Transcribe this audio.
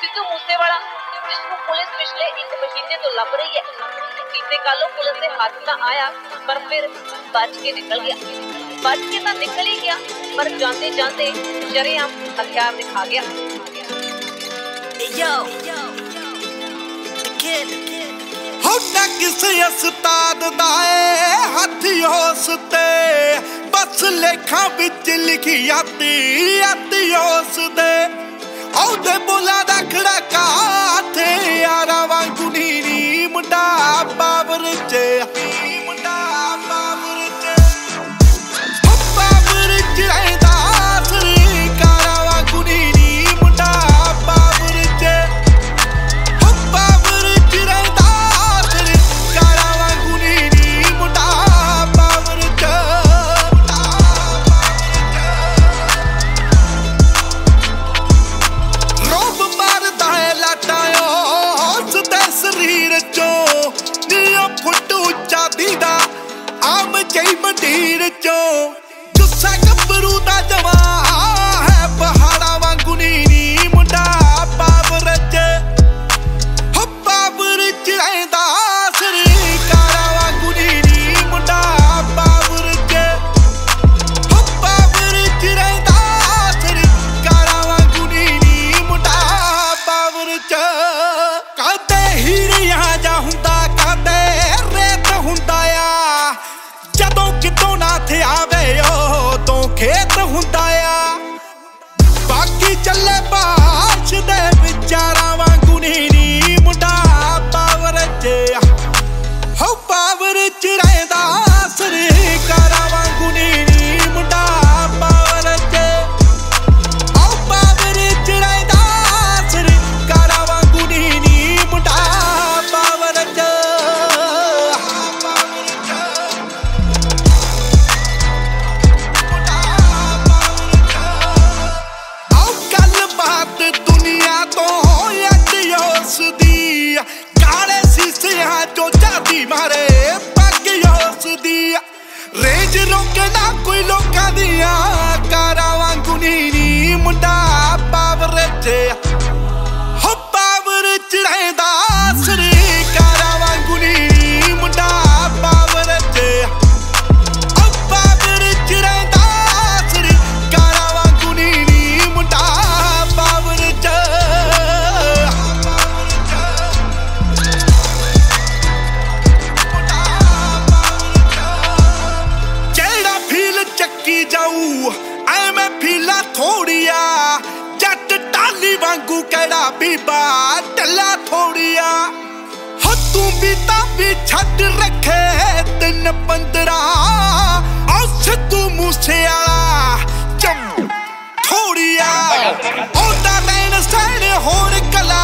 ਸਿੱਧੂ ਮੂਸੇਵਾਲਾ ਇਸ ਨੂੰ ਪੁਲਿਸ ਪਿਛਲੇ ਇੱਕ ਮਹੀਨੇ ਤੋਂ ਲੱਭ ਰਹੀ ਹੈ। ਬੀਤੇ ਕੱਲ ਪੁਲਿਸ ਦੇ ਹੱਥ ਤਾਂ ਆਇਆ ਪਰ ਫਿਰ ਬਚ ਕੇ ਨਿਕਲ ਗਿਆ। ਬਚ ਕੇ ਤਾਂ ਨਿਕਲ ਹੀ ਗਿਆ ਪਰ ਜਾਂਦੇ ਜਾਂਦੇ ਜਰੇਆਮ ਹਥਿਆਰ ਦਿਖਾ ਗਿਆ। ਯੋ ਹੁੰਦਾ ਕਿਸੇ ਉਸਤਾਦ ਦਾ ਏ ਹੱਥ ਉਸ ਤੇ। ਬਸ ਲੇਖਾਂ ਵਿੱਚ ਲਿਖੀ ਆਤੀ ਆਤੀ ਉਸ ਦੇ ਆਉਦੇ ਬੁਲਾ day. with your ਕਿਹੜਾ ਕੋਈ ਲੋਕਾਂ ਦੀਆਂ ਬਾ ਟੱਲਾ ਥੋੜੀਆ। ਹੋ ਤੂੰ ਵੀ ਤਾਂ ਵੀ ਛੱਡ ਰੱਖੇ ਤਿੰਨ ਪੰਦਰਾ। ਔ ਸਿੱਧੂ ਮੂਸੇ ਵਾਲਾ ਚਮ ਥੋੜੀਆ। ਉਹਦਾ ਮੈਨ ਸਟਾਈਲ ਹੋਰ ਕਲਾ